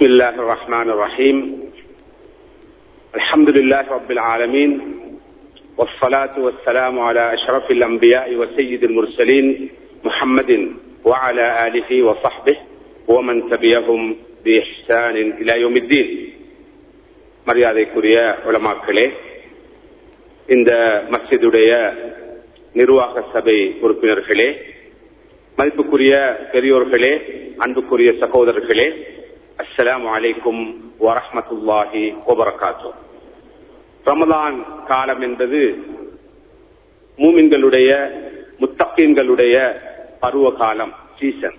بسم الله الرحمن الرحيم الحمد لله رب العالمين والصلاة والسلام على أشرف الأنبياء وسيد المرسلين محمد وعلى آله وصحبه ومن تبعهم بإحسان إلى يوم الدين மரியாதைக்குரிய உலமாக்களே இந்த மஸ்ஜிதுடைய நிர்வாக சபை உறுப்பினர்களே மதிப்புக்குரிய பெரியோர்களே அன்புக்குரிய சகோதரர்களே அஸ்ஸலாமு அலைக்கும் வரஹமத்துல்லாஹி வபரகாத்து ரமலான் காலம் என்பது மூமின்களுடைய முத்தகீன்களுடைய பருவ காலம் சீசன்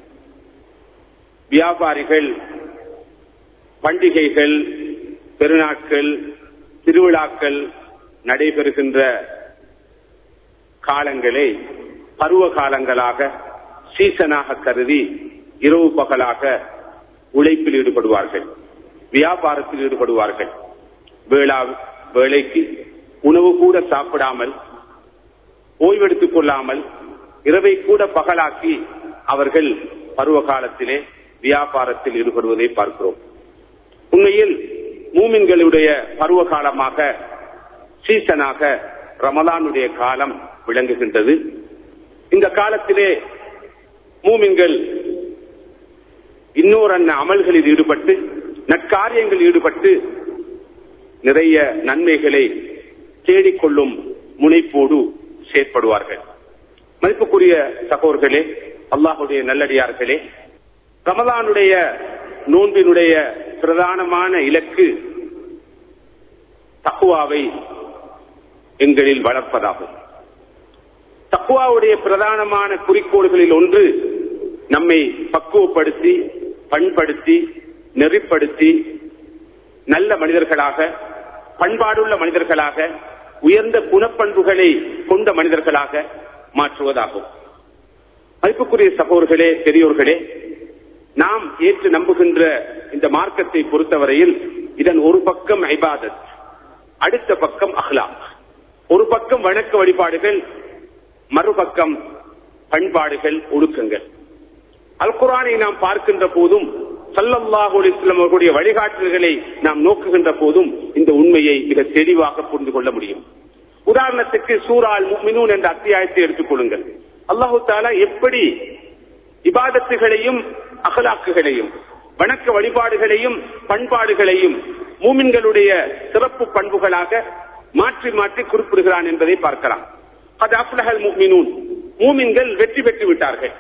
வியாபாரிகள் பண்டிகைகள் பெருநாட்கள் திருவிழாக்கள் நடைபெறுகின்ற காலங்களை பருவ காலங்களாக சீசனாக கருதி இரவு பகலாக உழைப்பில் ஈடுபடுவார்கள். வியாபாரத்தில் ஈடுபடுவார்கள். வேளா வேலைக்கு உணவு கூட சாப்பிடாமல் ஓய்வெடுத்துக் கொள்ளாமல் இரவை கூட பகலாக்கி அவர்கள் பருவ காலத்திலே வியாபாரத்தில் ஈடுபடுவதை பார்க்கிறோம். உண்மையில் மூமின்களுடைய பருவ காலமாக சீசனாக ரமலானுடைய காலம் விளங்குகின்றது. இந்த காலத்திலே மூமின்கள் இன்னொரு அண்ண அமல்களில் ஈடுபட்டு நற்காரியங்களில் ஈடுபட்டு நிறைய நன்மைகளை தேடிக்கொள்ளும் முனைப்போடு செயற்படுவார்கள். மதிப்புக்குரிய சகோர்களே அல்லாஹுடைய நல்லடியார்களே ரமதானுடைய நோன்பினுடைய பிரதானமான இலக்கு தக்குவாவை எங்களில் வளர்ப்பதாகும். தக்குவாவுடைய பிரதானமான குறிக்கோள்களில் ஒன்று நம்மை பக்குவப்படுத்தி பண்படுத்தி நெறிப்படுத்தி நல்ல மனிதர்களாக பண்பாடுள்ள மனிதர்களாக உயர்ந்த குணப்பண்புகளை கொண்ட மனிதர்களாக மாற்றுவதாகும். மதிப்புக்குரிய சகோர்களே பெரியோர்களே நாம் ஏற்று நம்புகின்ற இந்த மார்க்கத்தை பொறுத்தவரையில் இதன் ஒரு பக்கம் ஐபாதத் அடுத்த பக்கம் அஹ்லாக். ஒரு பக்கம் வணக்க வழிபாடுகள் மறுபக்கம் பண்பாடுகள் ஒழுக்கங்கள். அல்குரானை நாம் பார்க்கின்ற போதும் சல்லல்லாஹு இஸ்லாம் அவர்களுடைய வழிகாட்டுதல்களை நாம் நோக்குகின்ற போதும் இந்த உண்மையை மிக தெளிவாக புரிந்து கொள்ள முடியும். உதாரணத்துக்கு சூரால் மினூன் என்ற அத்தியாயத்தை எடுத்துக் கொள்ளுங்கள். அல்லாஹு தாலா எப்படி இபாதத்துகளையும் அகலாக்குகளையும் வணக்க வழிபாடுகளையும் பண்பாடுகளையும் மூமின்களுடைய சிறப்பு பண்புகளாக மாற்றி மாற்றி குறிப்பிடுகிறான் என்பதை பார்க்கலாம். அது அப்லஹல் மூமினூன் மூமின்கள் வெற்றி பெற்று விட்டார்கள்.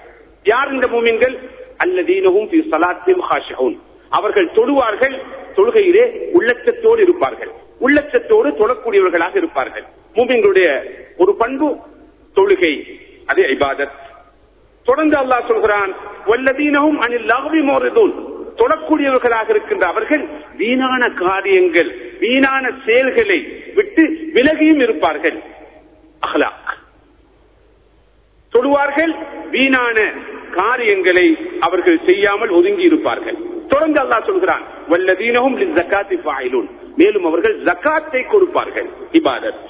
யார் இந்த மூமின்கள்? அல்லதீனவும் அவர்கள் தொழுவார்கள் தொழுகையிலே உள்ளச்சத்தோடு இருப்பார்கள். உள்ளச்சத்தோடு தொழக்கூடியவர்களாக இருப்பார்கள். மூமின்களுடைய ஒரு பண்பு தொழுகை அது இபாதத். தொடர்ந்து அல்லாஹ் சொல்கிறான் வல்லதீனவும் அனில் லகவி மோரதூன் தொடக்கூடியவர்களாக இருக்கின்ற அவர்கள் வீணான காரியங்கள் வீணான செயல்களை விட்டு விலகியும் இருப்பார்கள். அகலாக் தொடுவார்கள் வீணான காரியங்களை அவர்கள் செய்யாமல் ஒதுங்கி இருப்பார்கள். தொடர்ந்து அல்லா சொல்கிறான் வல்லதீனவும் ஜக்காத்தி பாயிலூன் மேலும் அவர்கள் ஜக்காத்தை கொடுப்பார்கள். இபாதத்.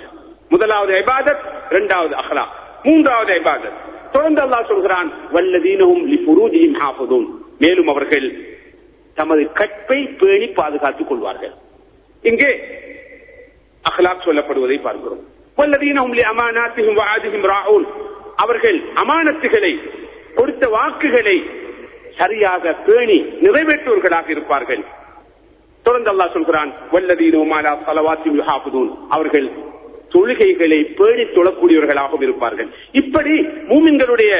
முதலாவது ஐபாதத் இரண்டாவது அஹ்லா மூன்றாவது ஐபாதத் தொடர்ந்து அல்லா சொல்கிறான் வல்லதீனவும் லிபுரூஜியும் ஹாஃபதூன். மேலும் அவர்கள் தமது கற்பை பேணி பாதுகாத்துக் கொள்வார்கள். இங்கே அஹ்லாக் சொல்லப்படுவதை பார்க்கிறோம். வல்லதீனவும் லி அமானாத்திஹிம் வஆதிஹிம் அவர்கள் அமானத்துகளை கொடுத்த வாக்குகளை சரியாக பேணி நிறைவேற்றுவர்களாக இருப்பார்கள். தொடர்ந்து அல்லா சொல்கிறான் அவர்கள் தொழுகைகளை பேணி தொழக்கூடியவர்களாகவும் இருப்பார்கள். இப்படி மூமின்களுடைய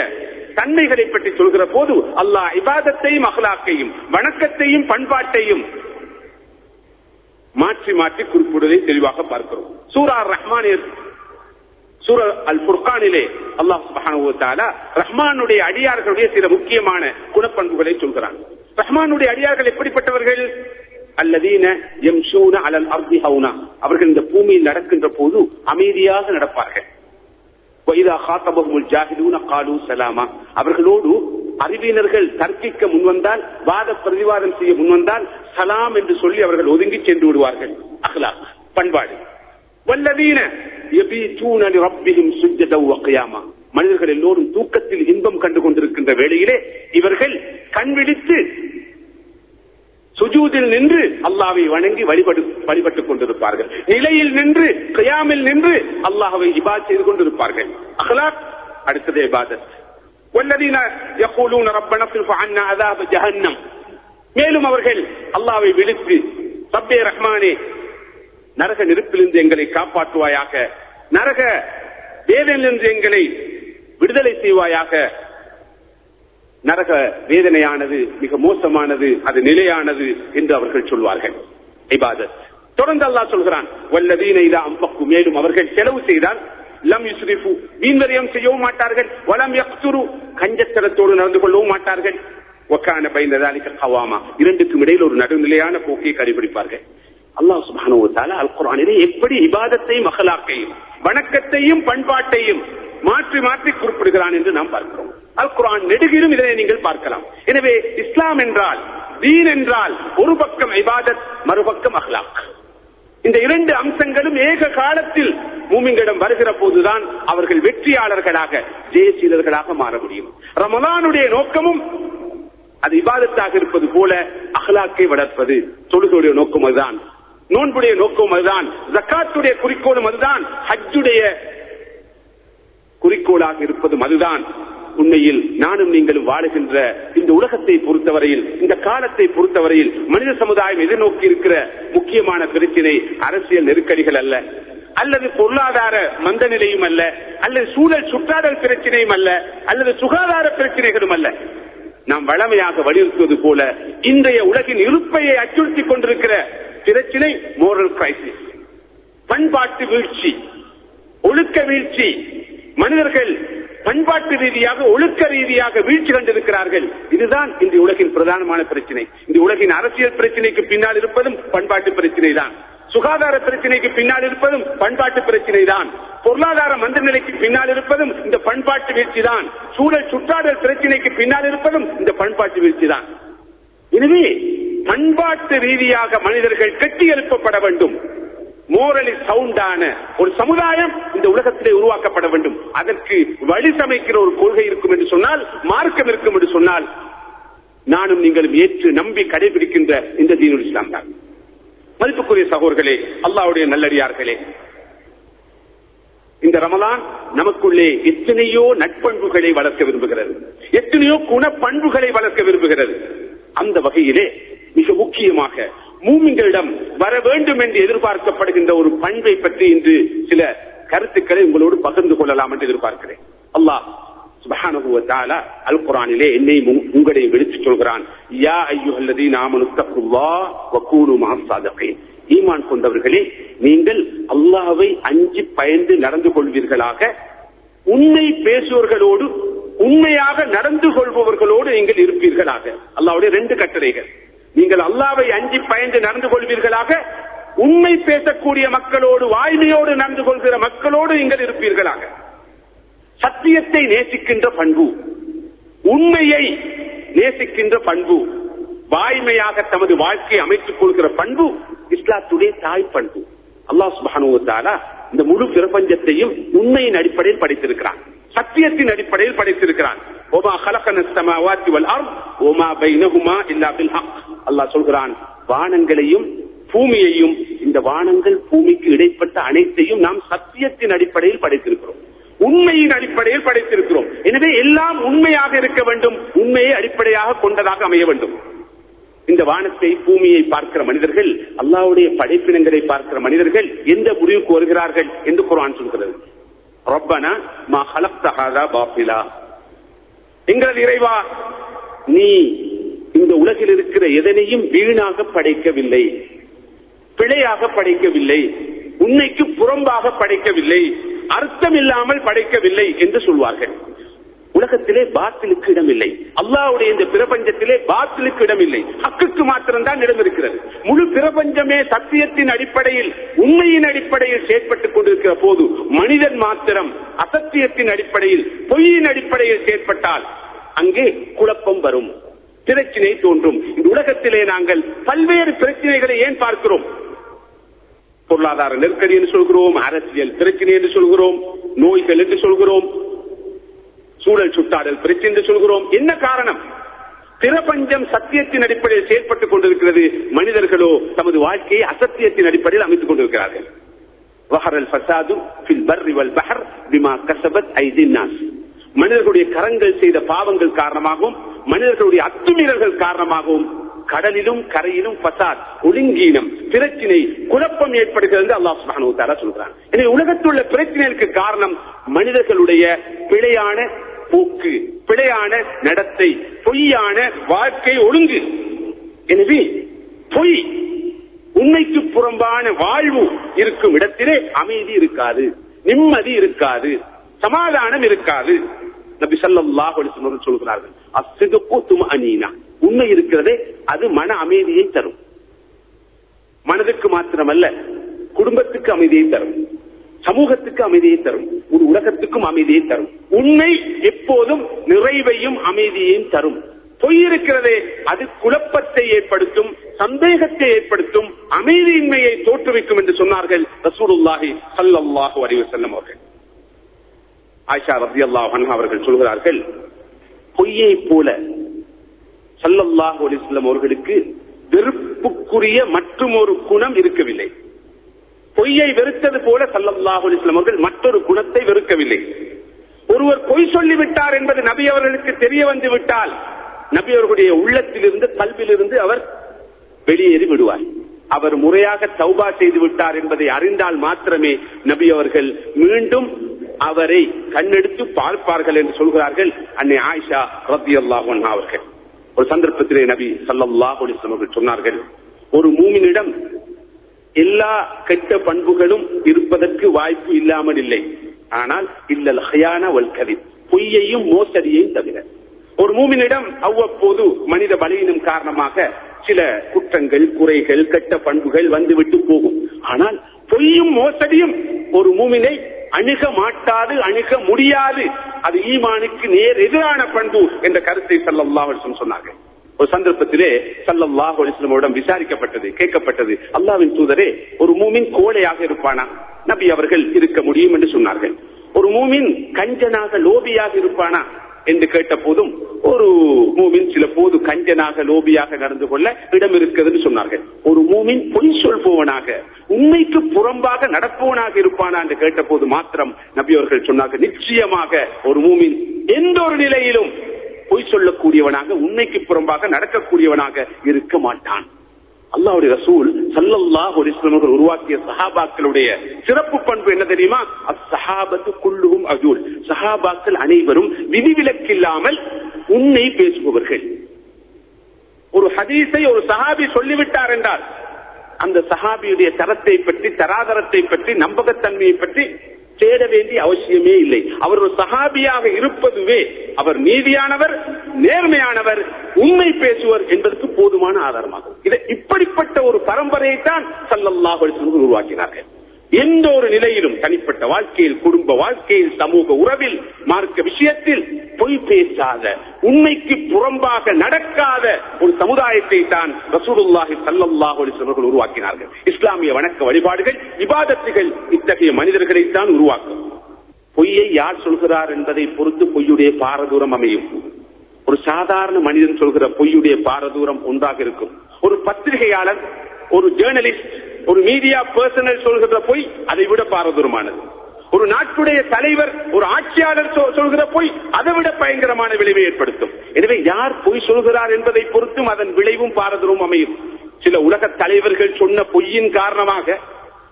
தன்மைகளை பற்றி சொல்கிற போது அல்லாஹ் இபாதத்தையும் அகலாக்கையும் வணக்கத்தையும் பண்பாட்டையும் மாற்றி மாற்றி குறிப்பிடுவதை தெளிவாக பார்க்கிறோம். சூரா ரஹ்மானியர் சூர அல் புர்கானிலே அல்லாஹ் சுபஹானுவத்தாலா ரஹ்மானுடைய அடியார்களுடைய சில முக்கியமான குணப்பண்புகளை சொல்கிறான். ரஹ்மானுடைய அடியார்கள் எப்படிப்பட்டவர்கள்? அல்லதீன எம்சூன அலல் அர்தி ஹவுனா. அவர்கள் இந்த பூமியில் நடக்கின்ற போது அமைதியாக நடப்பார்கள். அவர்களோடு அறிவியினர்கள் தர்க்கிக்க முன்வந்தால் வாத பிரதிவாதம் செய்ய முன்வந்தால் சலாம் என்று சொல்லி அவர்கள் ஒதுங்கி சென்று விடுவார்கள். அகலா பண்பாடு. வல்லதீன மனிதர்கள் எல்லோரும் தூக்கத்தில் இன்பம் கண்டு கொண்டிருக்கின்ற வேளையிலே இவர்கள் கண் விழித்து சுஜூதில் நின்று அல்லாவை வணங்கி வழிபடு வழிபட்டுக் கொண்டிருப்பார்கள் நிலையில் நின்று கியாமில் நின்று அல்லாஹ்வை இபாத் செய்து கொண்டிருப்பார்கள் அஹ்லாக் அடுத்தது இபாதத் والذين يقولون ربنا اصرف عنا عذاب جهنم மேலும் அவர்கள் அல்லாவை விடுத்து ரப்பே ரஹ்மானே நரக நெருப்பிலிருந்து எங்களை காப்பாற்றுவாயாக. நரக வேதனையிலிருந்து எங்களை விடுதலை செய்வாயாக. நரக வேதனையானது மிக மோசமானது அது நிலையானது என்று அவர்கள் சொல்வார்கள். இபாதத். தொடர்ந்து அல்லாஹ் சொல்கிறான் வல்லதீன இதா அம்பக்கு மேலும் அவர்கள் செலவு செய்தால் லம் யுஸ்ரிஃபு. வீண்வரியம் செய்யவும் மாட்டார்கள். வலம் யக்துரு. கஞ்சத்தனத்தோடு நடந்து கொள்ளவும் மாட்டார்கள். ஒக்கான பயந்ததாலிக்க கவாமா இரண்டுக்கும் இடையில் ஒரு நடுநிலையான போக்கை கடைபிடிப்பார்கள். அல்லா சுபானுவத்தால வ அல் குர்ஆனிலே எப்படி இபாதத்தையும் அகலாக்கையும் வணக்கத்தையும் பண்பாட்டையும் மாற்றி மாற்றி குறிப்பிடுகிறான் என்று நாம் பார்க்கிறோம். அல் குர்ஆன் நெடுகிலும் இதனை நீங்கள் பார்க்கலாம். எனவே இஸ்லாம் என்றால் தீன் என்றால் ஒரு பக்கம் இபாதத் மறுபக்கம் அஹ்லாக். இந்த இரண்டு அம்சங்களும் ஏக காலத்தில் மூமிங்கிடம் வருகிற போதுதான் அவர்கள் வெற்றியாளர்களாக ஜெயசீலர்களாக மாற முடியும். ரமலானுடைய நோக்கமும் அது விவாதத்தாக இருப்பது போல அகலாக்கை வளர்ப்பது தொழுகையுடைய நோக்கம் அதுதான். நோன்புடைய நோக்கம் அதுதான். ஜக்காத்துடைய குறிக்கோளும் அதுதான். ஹஜ்ஜுடைய குறிக்கோளாக இருப்பதும் அதுதான். உண்மையில் நானும் நீங்களும் வாழுகின்ற இந்த உலகத்தை பொறுத்தவரையில் இந்த காலத்தை பொறுத்தவரையில் மனித சமுதாயம் எதிர்நோக்கி இருக்கிற முக்கியமான பிரச்சினை அரசியல் நெருக்கடிகள் அல்ல. அல்லது பொருளாதார மந்த நிலையும் அல்ல. அல்லது சூழல் சுற்றாடல் பிரச்சனையும் அல்ல. அல்லது சுகாதார பிரச்சனைகளும் அல்ல. நாம் வளமையாக வலியுறுத்துவது போல இன்றைய உலகின் இருப்பையை அச்சுறுத்திக் கொண்டிருக்கிற பிரச்சனை மோரல் கிரைசிஸ் பண்பாட்டு வீழ்ச்சி ஒழுக்க வீழ்ச்சி. மனிதர்கள் பண்பாட்டு ரீதியாக ஒழுக்க ரீதியாக வீழ்ச்சி கண்டிருக்கிறார்கள். இதுதான் இந்த உலகின் பிரதானமான பிரச்சனை. இந்த உலகின் அரசியல் பிரச்சனைக்கு பின்னால் இருப்பதும் பண்பாட்டு பிரச்சனை தான் சுகாதார பிரச்சனைக்கு பின்னால் இருப்பதும் பண்பாட்டு பிரச்சனை தான் பொருளாதார மந்த நிலைக்கு பின்னால் இருப்பதும் இந்த பண்பாட்டு வீழ்ச்சி தான் சூழல் சுற்றாடல் பிரச்சனைக்கு பின்னால் இருப்பதும் இந்த பண்பாட்டு வீழ்ச்சி தான் எனவே பண்பாட்டு ரீதியாக மனிதர்கள் கட்டி எழுப்பப்பட வேண்டும். மோரலி சவுண்டான ஒரு சமுதாயம் இந்த உலகத்திலே உருவாக்கப்பட வேண்டும். அதற்கு வழி சமைக்கிற ஒரு கொள்கை இருக்கும் என்று சொன்னால் மார்க்கம் இருக்கும் என்று சொன்னால் நானும் நீங்களும் ஏற்று நம்பி கடைபிடிக்கின்ற இந்த தீனுல் இஸ்லாம் தான். மதிப்புக்குரிய சகோதர்களே அல்லாவுடைய நல்லடியார்களே இந்த ரமலான் நமக்குள்ளே எத்தனையோ நட்பண்புகளை வளர்க்க விரும்புகிறது. எத்தனையோ குணப்பண்புகளை வளர்க்க விரும்புகிறது. அந்த வகையிலே மிக முக்கியமாக மூமிங்களிடம் வர வேண்டும் என்று எதிர்பார்க்கப்படுகின்ற ஒரு பண்பை பற்றி இன்று சில கருத்துக்களை உங்களோடு பகிர்ந்து கொள்ளலாம் என்று எதிர்பார்க்கிறேன். அல்லாஹ் சுபஹானஹு அல் குரானிலே என்னை உங்களை விடுத்து சொல்கிறான். யா அய்யுஹல்லதீன ஆமனு தக்குல்லாஹ் வ கூனு மஅஸ் சாதிகீன் ஈமான் கொண்டவர்களே நீங்கள் அல்லாஹை அஞ்சு பயந்து நடந்து கொள்வீர்களாக. உண்மை பேசுவர்களோடு உண்மையாக நடந்து கொள்பவர்களோடு நீங்கள் இருப்பீர்களாக. அல்லாவுடைய ரெண்டு கட்டளைகள். நீங்கள் அல்லாவை அஞ்சி பயந்து நடந்து கொள்வீர்களாக உண்மை பேசக்கூடிய மக்களோடு வாய்மையோடு நடந்து கொள்கிற மக்களோடு நீங்கள் இருப்பீர்களாக. சத்தியத்தை நேசிக்கின்ற பண்பு. உண்மையை நேசிக்கின்ற பண்பு. வாய்மையாக தமது வாழ்க்கையை அமைத்துக் கொள்கிற பண்பு. இஸ்லாத்துடைய தாய் பண்பு. அல்லாஹ் சுபானுவத்தாலா இந்த முழு பிரபஞ்சத்தையும் உண்மையின் அடிப்படையில் படைத்திருக்கிறான். சத்தியத்தின் அடிப்படையில் படைத்திருக்கிறான். ஓமா வல் இல்லா பில் ஹக். அல்லாஹ் சொல்கிறான் வானங்களையும் பூமியையும் இந்த வானங்கள் பூமிக்கு இடைப்பட்ட அனைத்தையும் நாம் சத்தியத்தின் அடிப்படையில் படைத்திருக்கிறோம். உண்மையின் அடிப்படையில் படைத்திருக்கிறோம். எனவே எல்லாம் உண்மையாக இருக்க வேண்டும். உண்மையை அடிப்படையாக கொண்டதாக அமைய வேண்டும். இந்த வானத்தை பூமியை பார்க்கிற மனிதர்கள் அல்லாவுடைய படைப்பினங்களை பார்க்கிற மனிதர்கள் எந்த முடிவுக்கு வருகிறார்கள் என்று குரான் சொல்கிறது. ரப்பனா மா ஹலப்தஹாதா பாபிலா எங்களது இறைவா நீ இந்த உலகில் இருக்கிற எதனையும் வீணாக படைக்கவில்லை. பிழையாக படைக்கவில்லை. உன்னைக்கு புறம்பாக படைக்கவில்லை. அர்த்தம் இல்லாமல் படைக்கவில்லை என்று சொல்வார்கள். உலகத்திலே பாத்திலுக்கு இடமில்லை. அல்லாவுடைய இந்த பிரபஞ்சத்திலே பாத்திலுக்கு இடமில்லை. ஹக்குக்கு மாத்திரம்தான் இடம் இருக்கிறது. முழு பிரபஞ்சமே சத்தியத்தின் அடிப்படையில் உண்மையின் அடிப்படையில் செயற்பட்டுக் கொண்டிருக்கிற போது மனிதன் மாத்திரம் அசத்தியத்தின் அடிப்படையில் பொய்யின் அடிப்படையில் செயற்பட்டால் அங்கே குழப்பம் வரும். பிரச்சினை தோன்றும். இந்த உலகத்திலே நாங்கள் பல்வேறு பிரச்சனைகளை ஏன் பார்க்கிறோம்? பொருளாதார நெருக்கடி என்று சொல்கிறோம் அரசியல் பிரச்சனை என்று சொல்கிறோம் நோய்கள் என்று சொல்கிறோம் சூழல் சுட்டாடல் பிரச்சனை என்று சொல்கிறோம். என்ன காரணம்? பிரபஞ்சம் சத்தியத்தின் அடிப்படையில் செயற்பட்டுக் கொண்டிருக்கிறது. மனிதர்களோ தமது வாழ்க்கையை அசத்தியத்தின் அடிப்படையில் அமைத்துக் கொண்டிருக்கிறார்கள். வஹரல் ஃபசாது ஃபில் பர்ரி வல் பஹர் பிமா கஸபத் ஐதின் மனிதர்களுடைய கரங்கள் செய்த பாவங்கள் காரணமாகவும் மனிதர்களுடைய அத்துமீறல்கள் காரணமாகவும் கடலிலும் கரையிலும் பசாத் ஒழுங்கீனம் பிரச்சினை குழப்பம் ஏற்படுகிறது அல்லாஹ் சுப்ஹானஹு தஆலா சொல்கிறான். எனவே உலகத்துள்ள உள்ள காரணம் மனிதர்களுடைய பிழையான போக்கு பிழையான நடத்தை பொய்யான வாழ்க்கை ஒழுங்கு. எனவே பொய் உண்மைக்கு புறம்பான வாழ்வு இருக்கும் இடத்திலே அமைதி இருக்காது நிம்மதி இருக்காது சமாதானம் இருக்காது. நபி சல்லாஹ் அலைஹி வஸல்லம் சொல்கிறார்கள் அஸ்ஸிதுகு துமஅனீனா. உண்மை இருக்கிறதே அது மன அமைதியை தரும். மனதுக்கு மாத்திரமல்ல குடும்பத்துக்கு அமைதியை தரும். சமூகத்துக்கு அமைதியை தரும். ஒரு உலகத்துக்கும் அமைதியை தரும். உண்மை எப்போதும் நிறைவையும் அமைதியையும் தரும். பொய் இருக்கிறதே அது குழப்பத்தை ஏற்படுத்தும் சந்தேகத்தை ஏற்படுத்தும் அமைதியின்மையை தோற்றுவிக்கும் என்று சொன்னார்கள் ரசூலுல்லாஹி ஸல்லல்லாஹு அலைஹி அவர்கள். ஆயிஷா ரலியல்லாஹு அன்ஹா அவர்கள் சொல்கிறார்கள் பொய்யை போல ஸல்லல்லாஹு அலைஹி அவர்களுக்கு வெறுப்புக்குரிய மற்றும் ஒரு குணம் இருக்கவில்லை. பொய்யை வெறுத்தது போல ஸல்லல்லாஹு அலைஹி அவர்கள் மற்றொரு குணத்தை வெறுக்கவில்லை. ஒருவர் பொய் சொல்லிவிட்டார் என்பது நபி அவர்களுக்கு தெரிய வந்து விட்டால் நபி அவர்களுடைய உள்ளத்திலிருந்து கல்விலிருந்து அவர் வெளியேறி விடுவார். அவர் முறையாக தௌபா செய்து விட்டார் என்பதை அறிந்தால் மாத்திரமே நபி அவர்கள் மீண்டும் அவரை கண்ணெடுத்து பார்ப்பார்கள் என்று சொல்கிறார்கள். அன்னை ஆயிஷா ரத்தி அல்லாஹன் அவர்கள். ஒரு சந்தர்ப்பத்திலே நபி சல்லாஹ் அவர்கள் சொன்னார்கள் ஒரு மூமினிடம் எல்லா கெட்ட பண்புகளும் இருப்பதற்கு வாய்ப்பு இல்லாமல் இல்லை. ஆனால் இல்லல் ஹயான வல்கதி பொய்யையும் மோசடியையும் தவிர. ஒரு மூமினிடம் அவ்வப்போது மனித பலியினம் காரணமாக சில குற்றங்கள் குறைகள் கெட்ட பண்புகள் வந்துவிட்டு போகும். ஆனால் பொய்யும் மோசடியும் ஒரு மூமினை அணுக மாட்டாது அணுக முடியாது. அது ஈமானுக்கு நேர் எதிரான பண்பு என்ற கருத்தை சல்லல்லாஹு சொன்னார்கள். ஒரு சந்தர்ப்பத்திலே சல்லல்லாஹு அலிஸ்லமோடம் விசாரிக்கப்பட்டது கேட்கப்பட்டது. அல்லாவின் தூதரே ஒரு மூமின் கோழையாக இருப்பானா? நபி அவர்கள் இருக்க முடியும் என்று சொன்னார்கள். ஒரு மூமின் கஞ்சனாக லோபியாக இருப்பானா? என்று கேட்ட போதும் ஒரு மூமின் சில போது கஞ்சனாக லோபியாக நடந்து கொள்ள இடம் இருக்கிறது சொன்னார்கள். ஒரு மூமின் பொய் சொல்பவனாக உண்மைக்கு புறம்பாக நடப்பவனாக இருப்பானா என்று கேட்ட போது மாத்திரம் நபி அவர்கள் சொன்னார்கள் நிச்சயமாக ஒரு மூமின் எந்த ஒரு நிலையிலும் பொய் சொல்லக்கூடியவனாக உண்மைக்கு புறம்பாக நடக்கக்கூடியவனாக இருக்க மாட்டான். அல்லாவுடைய ரசூல் சல்லல்லாஹு ஒரு இஸ்லாமர்கள் உருவாக்கிய சஹாபாக்களுடைய சிறப்பு பண்பு என்ன தெரியுமா? அசஹாபத்து குல்லுஹும் அஜூல். சஹாபாக்கள் அனைவரும் விதிவிலக்கில்லாமல் உண்மை பேசுபவர்கள். ஒரு ஹதீஸை ஒரு சஹாபி சொல்லிவிட்டார் என்றால் அந்த சஹாபியுடைய தரத்தை பற்றி தராதரத்தை பற்றி நம்பகத்தன்மையை பற்றி தேட வேண்டிய அவசியமே இல்லை. அவர் ஒரு சகாபியாக இருப்பதுவே அவர் நீதியானவர் நேர்மையானவர் உண்மை பேசுவர் என்பதற்கு போதுமான ஆதாரமாகும். இதை இப்படிப்பட்ட ஒரு பரம்பரையை தான் சல்லல்லாஹு உருவாக்கினார்கள். எந்த ஒரு நிலையிலும் தனிப்பட்ட வாழ்க்கையில் குடும்ப வாழ்க்கையில் சமூக உறவில் மார்க்க விஷயத்தில் பொய் பேசாத உண்மைக்கு புறம்பாக நடக்காத ஒரு சமுதாயத்தை தான் ரசூலுல்லாஹி ஸல்லல்லாஹு அலைஹி உருவாக்கினார்கள். இஸ்லாமிய வணக்க வழிபாடுகள் விவாதத்துகள் இத்தகைய மனிதர்களை தான் உருவாக்கும். பொய்யை யார் சொல்கிறார் என்பதை பொறுத்து பொய்யுடைய பாரதூரம் அமையும். ஒரு சாதாரண மனிதன் சொல்கிற பொய்யுடைய பாரதூரம் ஒன்றாக இருக்கும். ஒரு பத்திரிகையாளர் ஒரு ஜேர்னலிஸ்ட் ஒரு மீடியா பர்சனல் சொல்கிற பொய் அதை விட பாரதூரமானது. ஒரு நாட்டுடைய தலைவர் ஒரு ஆட்சியாளர் சொல்கிற பொய் அதை விட பயங்கரமான விளைவை ஏற்படுத்தும். எனவே யார் பொய் சொல்கிறார் என்பதை பொறுத்தும் அதன் விளைவும் பாரதூரம் அமையும். சில உலக தலைவர்கள் சொன்ன பொய்யின் காரணமாக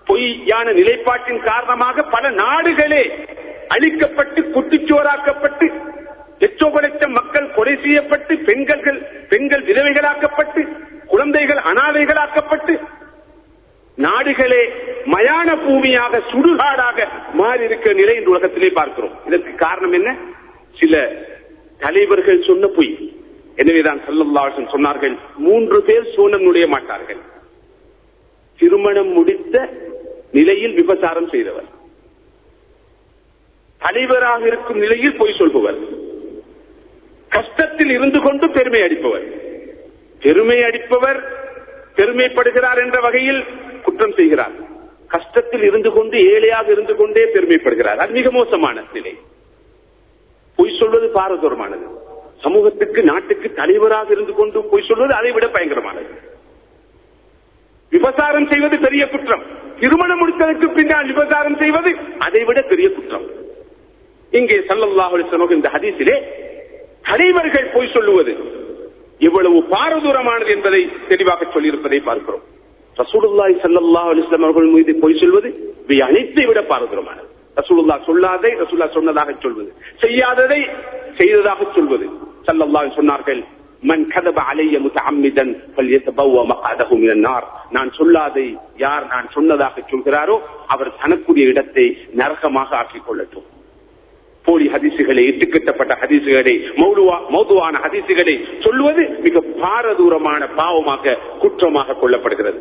பொய்யான நிலைப்பாட்டின் காரணமாக பல நாடுகளே அழிக்கப்பட்டு குட்டிச்சோராக்கப்பட்டு எச்சோ குறைத்த மக்கள் கொலை செய்யப்பட்டு பெண்கள் பெண்கள் விதவைகளாக்கப்பட்டு குழந்தைகள் அனாதைகளாக்கப்பட்டு நாடுகளே மயான பூமியாக சுடுகாடாக மாறி இருக்கிற நிலை இந்த உலகத்திலே பார்க்கிறோம். இதற்கு காரணம் என்ன? சில தலைவர்கள் சொன்ன பொய். எனவேதான் சல்லல்லாஹன் சொன்னார்கள் மூன்று பேர் சோனம் நுழைய மாட்டார்கள். திருமணம் முடித்த நிலையில் விபச்சாரம் செய்தவர். தலைவராக இருக்கும் நிலையில் பொய் சொல்பவர். கஷ்டத்தில் இருந்து கொண்டு பெருமை அடிப்பவர். பெருமை அடிப்பவர் பெருமைப்படுகிறார் என்ற வகையில் குற்றம் செய்கிறார். கஷ்டத்தில் இருந்து கொண்டு ஏழையாக இருந்து கொண்டே பெருமைப்படுகிறார். அது மிக மோசமான நிலை. பொய் சொல்வது பாரதூரமானது. சமூகத்துக்கு நாட்டுக்கு தலைவராக இருந்து கொண்டு பொய் சொல்வது அதை விட பயங்கரமானது. விபசாரம் செய்வது பெரிய குற்றம். திருமணம் முடித்ததற்கு பின்னால் விபசாரம் செய்வது அதை விட பெரிய குற்றம். இங்கே சல்லல்லாஹு அலைஹி இந்த ஹதீசிலே தலைவர்கள் பொய் சொல்லுவது இவ்வளவு பாரதூரமானது என்பதை தெளிவாக சொல்லியிருப்பதை பார்க்கிறோம். ரசூலுல்லாஹி சல்லல்லாஹ் அலிஸ்லாம் அவர்கள் மீது பொய் சொல்வது இவை அனைத்தை விட பாரதூரமானது. ரசூலுல்லா சொல்லாதை ரசூல்லா சொன்னதாக சொல்வது. செய்யாததை செய்ததாக சொல்வது. சல்லல்லா சொன்னார்கள் மன் கதப அலைய முத்தமிதன் ஃபல்யதபவ நான் சொல்லாதை யார் நான் சொன்னதாக சொல்கிறாரோ அவர் தனக்குரிய இடத்தை நரகமாக ஆக்கிக் கொள்ளட்டும். போலி ஹதிசுகளை இட்டுக்கட்டப்பட்ட ஹதிசுகளை மௌலுவா- மௌதுவான ஹதிசுகளை சொல்லுவது மிக பாரதூரமான பாவமாக குற்றமாக கொள்ளப்படுகிறது.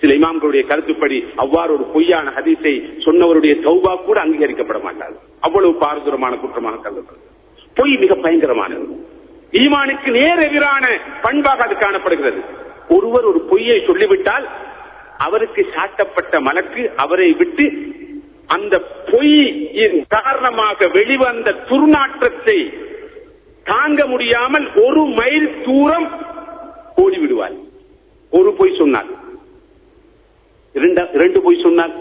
சில இமாம்களுடைய கருத்துப்படி அவ்வாறு ஒரு பொய்யான ஹதீஸை சொன்னவருடைய தௌபா கூட அங்கீகரிக்கப்பட மாட்டாது அவ்வளவு பாரதூரமான குற்றமாக கருதப்படுது பொய் மிக பயங்கரமானது. ஈமானுக்கு நேர் எதிரான பண்பாக அது காணப்படுகிறது. ஒருவர் ஒரு பொய்யை சொல்லிவிட்டால் அவருக்கு சாட்டப்பட்ட மலக்கு அவரை விட்டு அந்த பொய்யின் காரணமாக வெளிவந்த துர்நாற்றத்தை தாங்க முடியாமல் ஒரு மைல் தூரம் ஓடிவிடுவார். ஒரு பொய் சொன்னார் இரண்டு பொய் சொன்னார்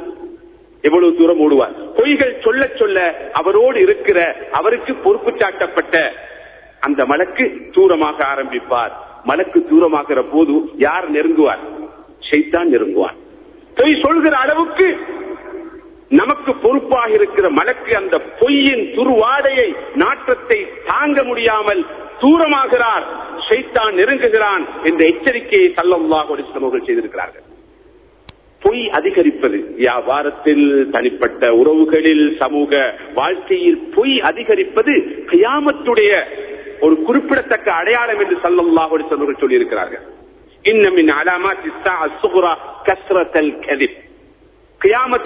எவ்வளவு தூரம் ஓடுவார்? பொய்கள் சொல்ல சொல்ல அவரோடு இருக்கிற அவருக்கு பொறுப்பு சாட்டப்பட்ட அந்த மலக்கு தூரமாக ஆரம்பிப்பார். மலக்கு தூரமாகிற போது யார் நெருங்குவார்? செய்தான் நெருங்குவார். பொய் சொல்கிற அளவுக்கு நமக்கு பொறுப்பாக இருக்கிற மலக்கு அந்த பொய்யின் துருவாடையை நாற்றத்தை தாங்க முடியாமல் தூரமாகிறார். செய்தான் நெருங்குகிறான் என்ற எச்சரிக்கையை சல்லல்லாஹு அவர்கள் செய்திருக்கிறார்கள். பொய் அதிகரிப்பது. வியாபாரத்தில் தனிப்பட்ட உறவுகளில் சமூக வாழ்க்கையில் பொய் அதிகரிப்பது கியாமத்துடைய ஒரு குறிப்பிடத்தக்க அடையாளம் என்று சல்லல்லாஹு அலைஹி வஸல்லம் அவர்கள் சொல்லியிருக்கிறார்கள். இன்னமின் அலாமாத் கஸ்ரத்தல் கதிப். கியாமத்